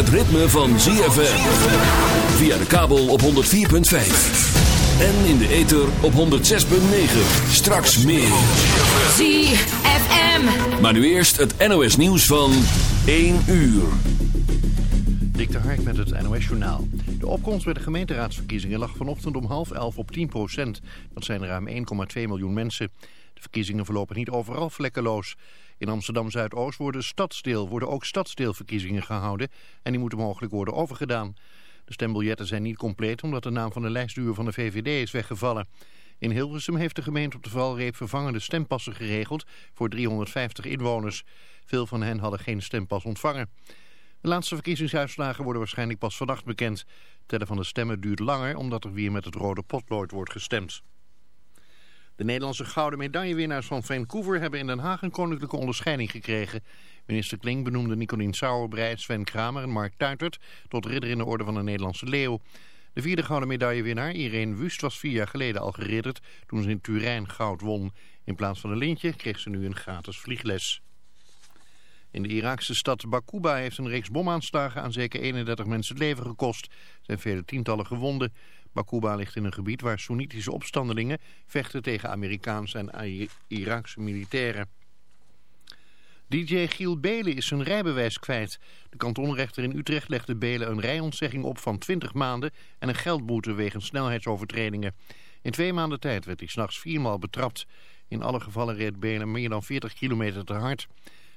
het ritme van ZFM. Via de kabel op 104.5. En in de ether op 106.9. Straks meer. ZFM. Maar nu eerst het NOS nieuws van 1 uur. Dik de Hark met het NOS-journaal. De opkomst bij de gemeenteraadsverkiezingen lag vanochtend om half elf op 10 procent. Dat zijn ruim 1,2 miljoen mensen. De verkiezingen verlopen niet overal vlekkeloos. In Amsterdam-Zuidoost worden, stadsdeel, worden ook stadsdeelverkiezingen gehouden... en die moeten mogelijk worden overgedaan. De stembiljetten zijn niet compleet omdat de naam van de lijstduur van de VVD is weggevallen. In Hilversum heeft de gemeente op de valreep vervangende stempassen geregeld voor 350 inwoners. Veel van hen hadden geen stempas ontvangen. De laatste verkiezingsuitslagen worden waarschijnlijk pas vannacht bekend. Tellen van de stemmen duurt langer omdat er weer met het rode potlood wordt gestemd. De Nederlandse gouden medaillewinnaars van Vancouver hebben in Den Haag een koninklijke onderscheiding gekregen. Minister Kling benoemde Nicolien Sauerbrei, Sven Kramer en Mark Tuitert tot ridder in de orde van de Nederlandse leeuw. De vierde gouden medaillewinnaar, Irene Wust, was vier jaar geleden al geridderd toen ze in Turijn goud won. In plaats van een lintje kreeg ze nu een gratis vliegles. In de Iraakse stad Bakuba heeft een reeks bomaanslagen aan zeker 31 mensen het leven gekost. Er zijn vele tientallen gewonden. Bakuba ligt in een gebied waar Soenitische opstandelingen vechten tegen Amerikaanse en Iraakse militairen. DJ Giel Belen is zijn rijbewijs kwijt. De kantonrechter in Utrecht legde Belen een rijontzegging op van 20 maanden en een geldboete wegens snelheidsovertredingen. In twee maanden tijd werd hij s'nachts viermaal betrapt. In alle gevallen reed Belen meer dan 40 kilometer te hard.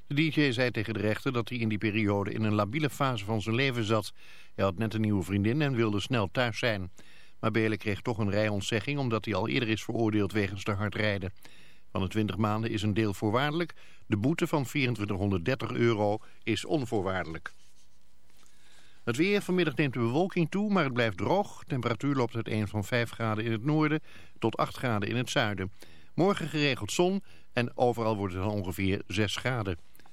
De DJ zei tegen de rechter dat hij in die periode in een labiele fase van zijn leven zat. Hij had net een nieuwe vriendin en wilde snel thuis zijn. Maar Belen kreeg toch een rijontzegging omdat hij al eerder is veroordeeld wegens te hard rijden. Van de 20 maanden is een deel voorwaardelijk. De boete van 2430 euro is onvoorwaardelijk. Het weer vanmiddag neemt de bewolking toe, maar het blijft droog. Temperatuur loopt uiteen van 5 graden in het noorden tot 8 graden in het zuiden. Morgen geregeld zon en overal wordt het dan ongeveer 6 graden.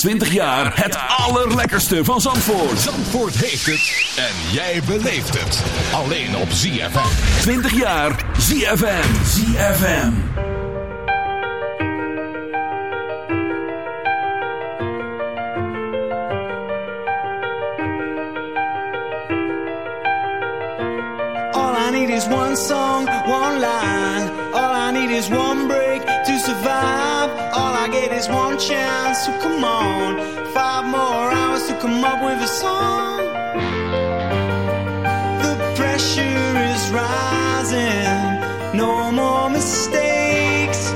twintig jaar het allerlekkerste van Zandvoort. Zandvoort heeft het en jij beleeft het. Alleen op ZFM. Twintig jaar ZFM. ZFM. All I need is one song, one line. All I need is one. always one chance, so come on. Five more hours to come up with a song. The pressure is rising, no more mistakes.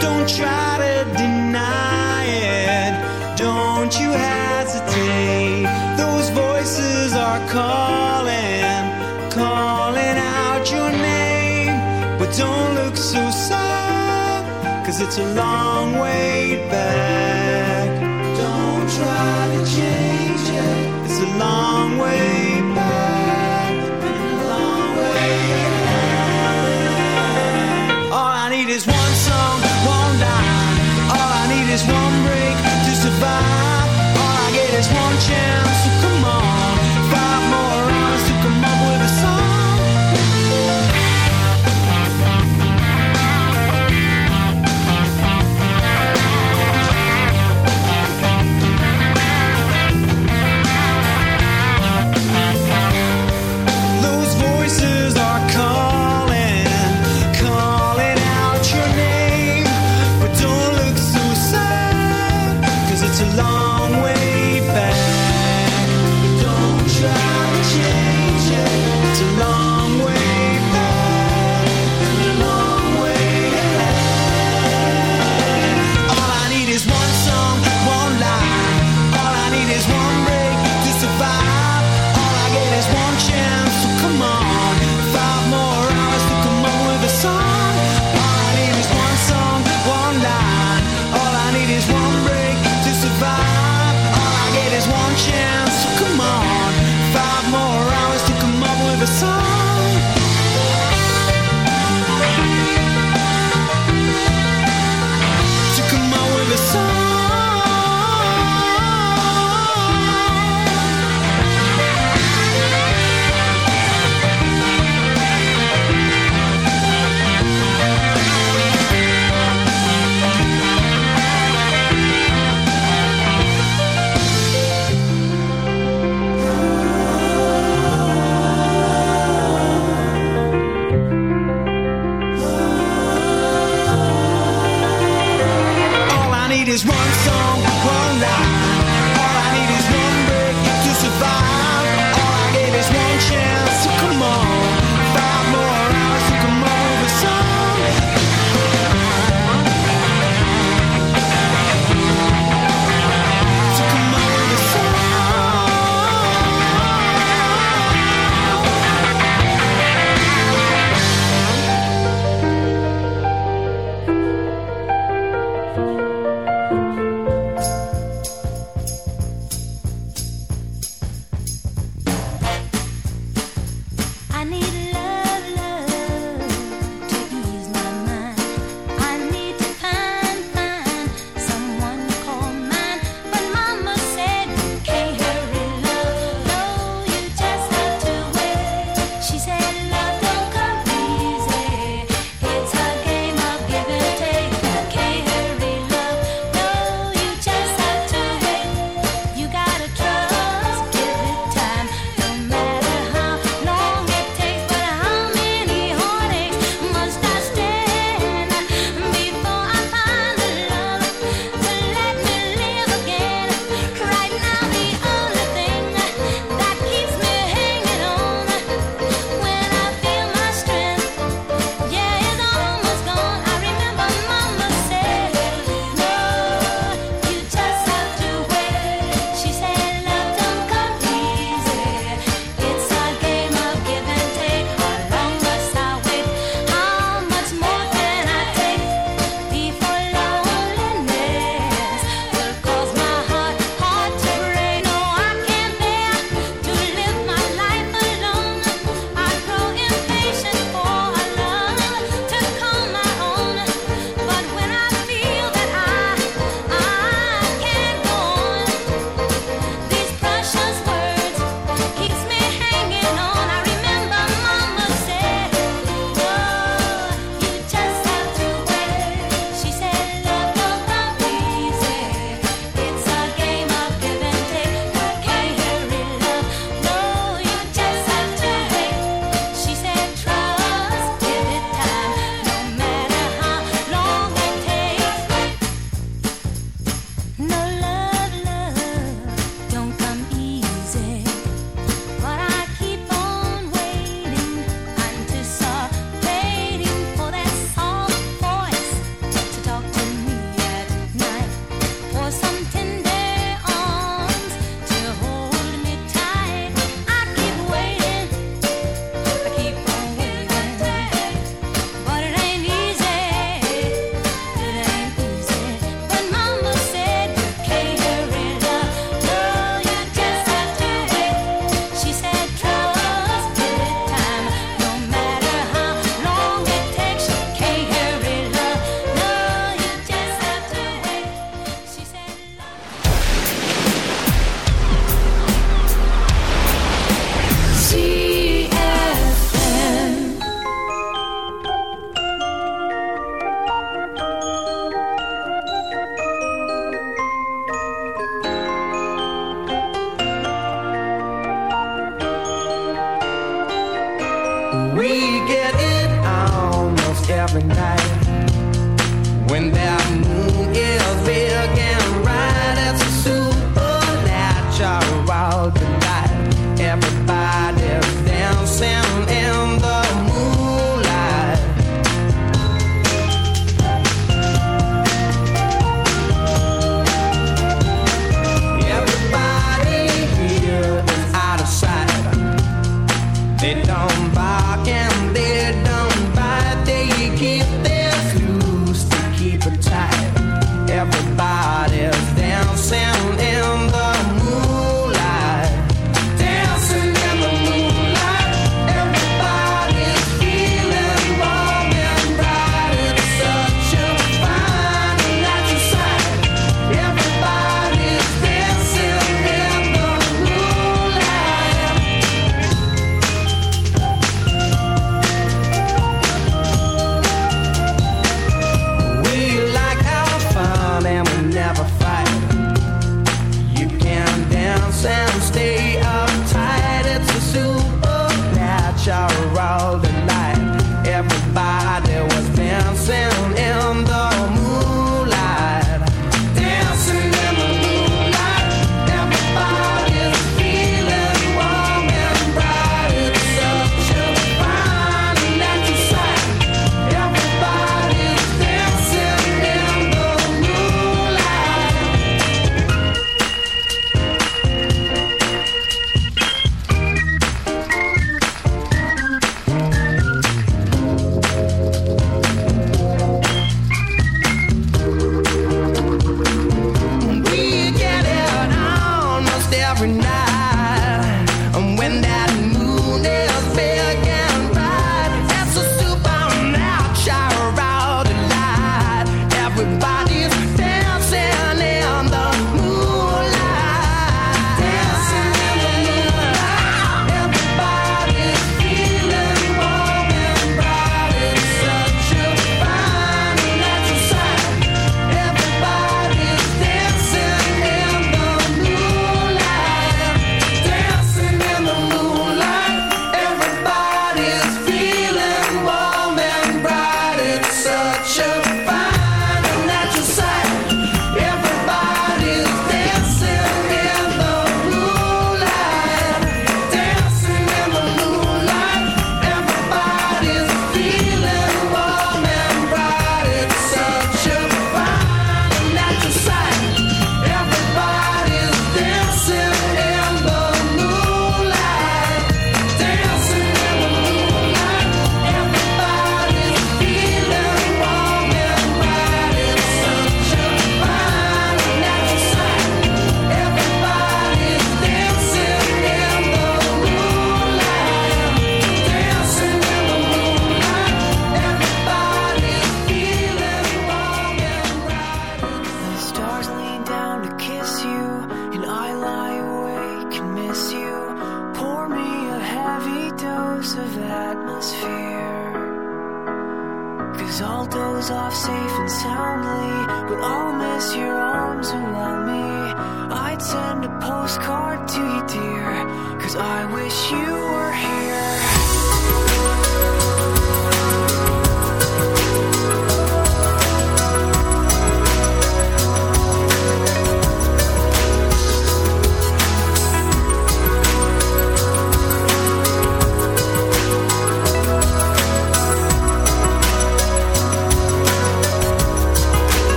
Don't try to deny it, don't you hesitate. Those voices are calling. Cause it's a long way back. Don't try to change it. It's a long way back. A long way back. All I need is one song, one line. All I need is one.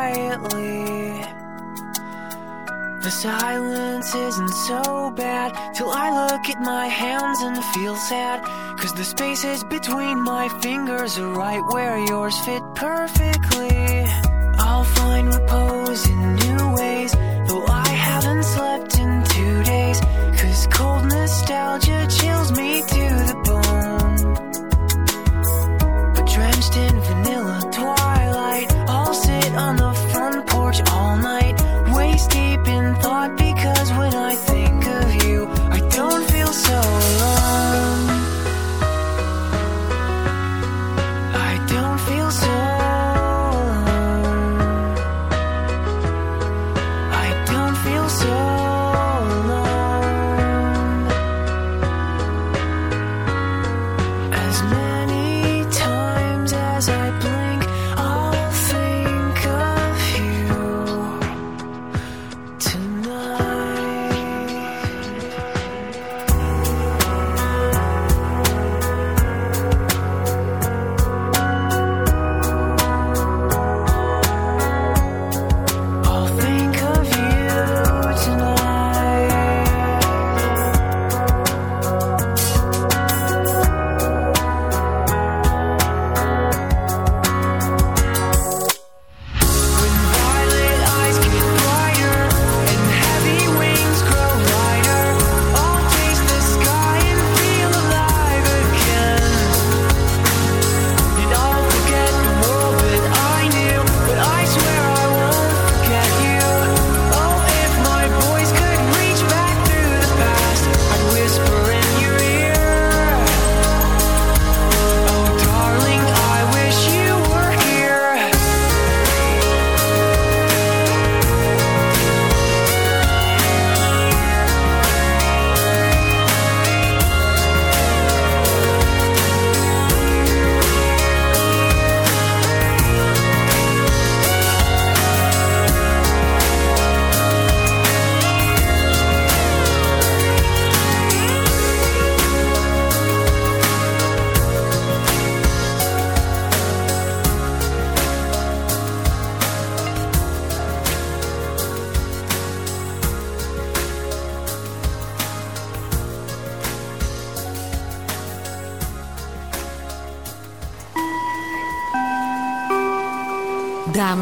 Quietly. The silence isn't so bad till I look at my hands and feel sad. Cause the spaces between my fingers are right where yours fit perfectly.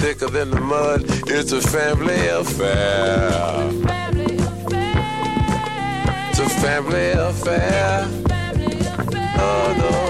Thicker than the mud. It's a family affair. It's a family affair. Oh, no,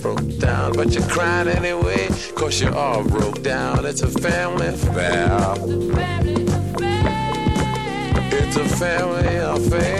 broke down, but you cried anyway. Cause you all broke down. It's a. Family affair. It's a family affair.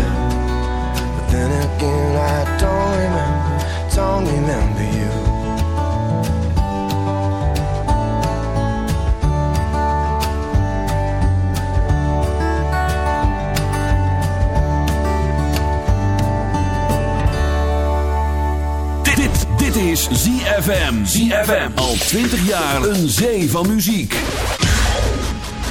Again, I don't remember, don't remember you. Dit, dit is ZFM. ZFM. Al 20 jaar een zee van muziek.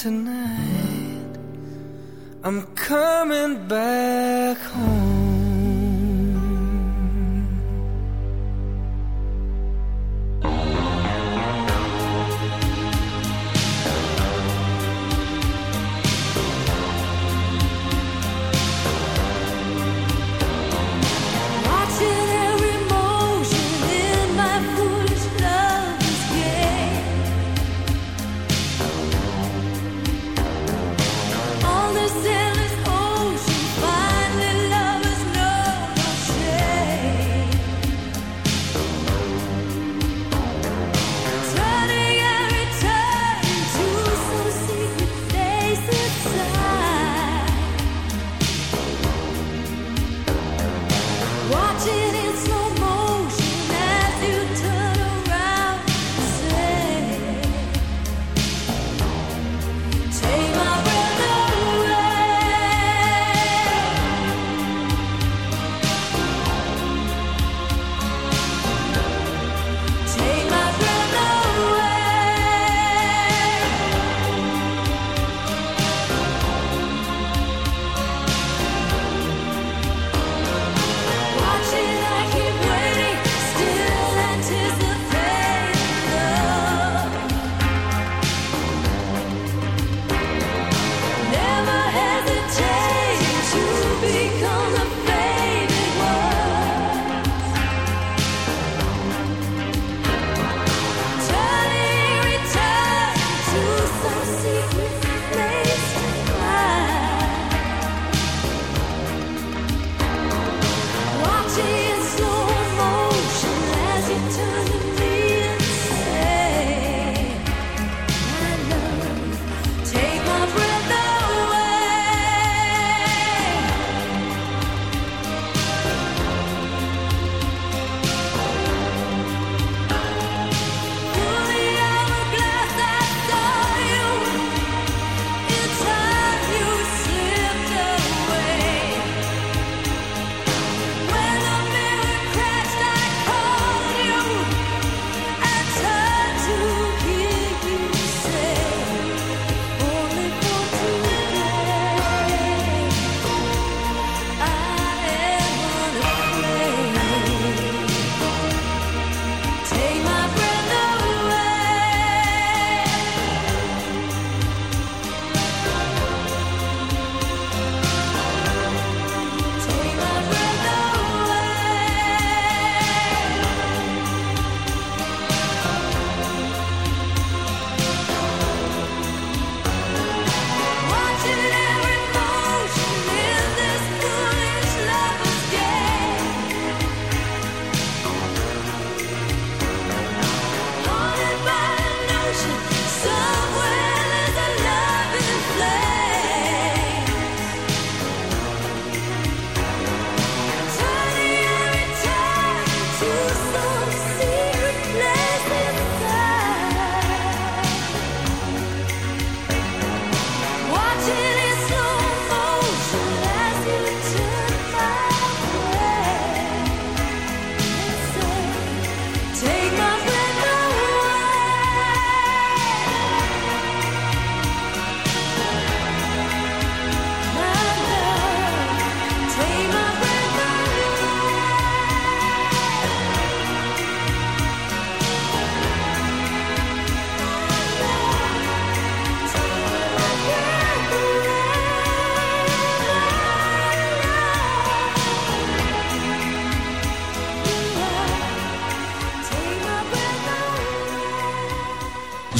tonight. I'm coming back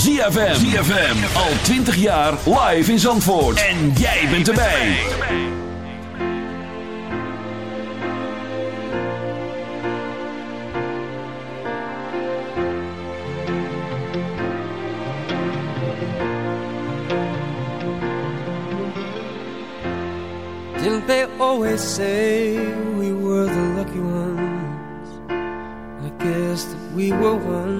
ZFM. ZFM. Al 20 jaar live in Zandvoort. En jij bent erbij. Didn't they always say we were the lucky ones? I guess that we were babe,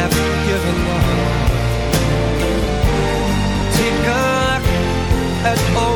have given up. Look at all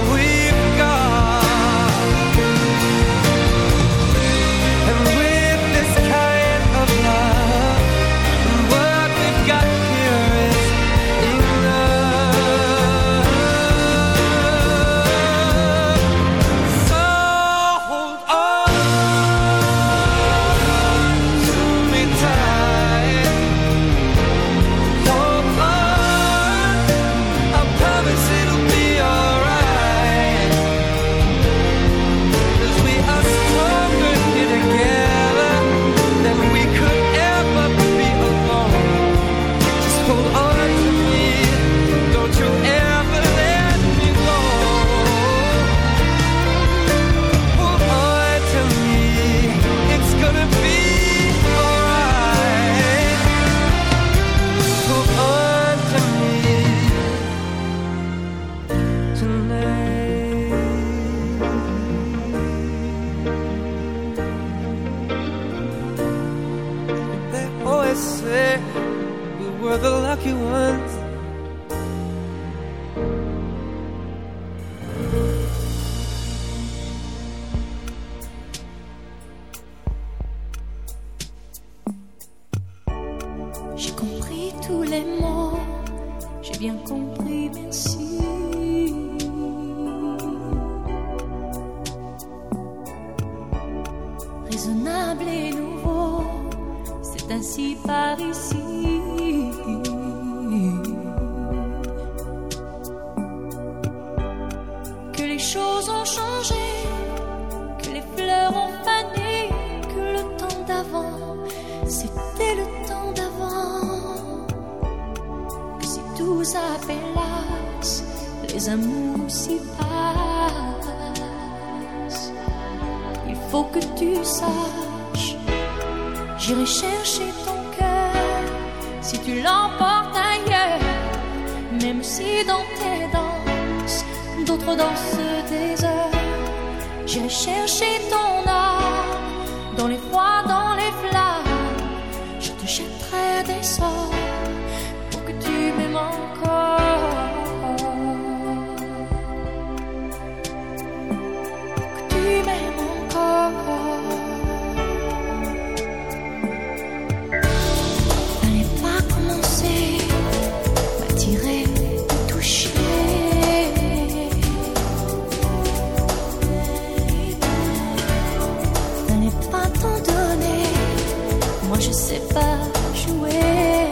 sais pas jouer.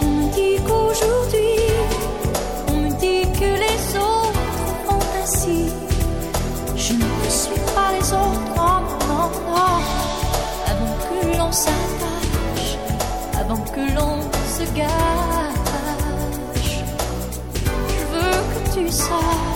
On me dit qu'aujourd'hui, on me dit que les autres ont ainsi. Je ne suis pas les autres, non, non, non. Avant que l'on s'attache, avant que l'on se gâche, je veux que tu saches.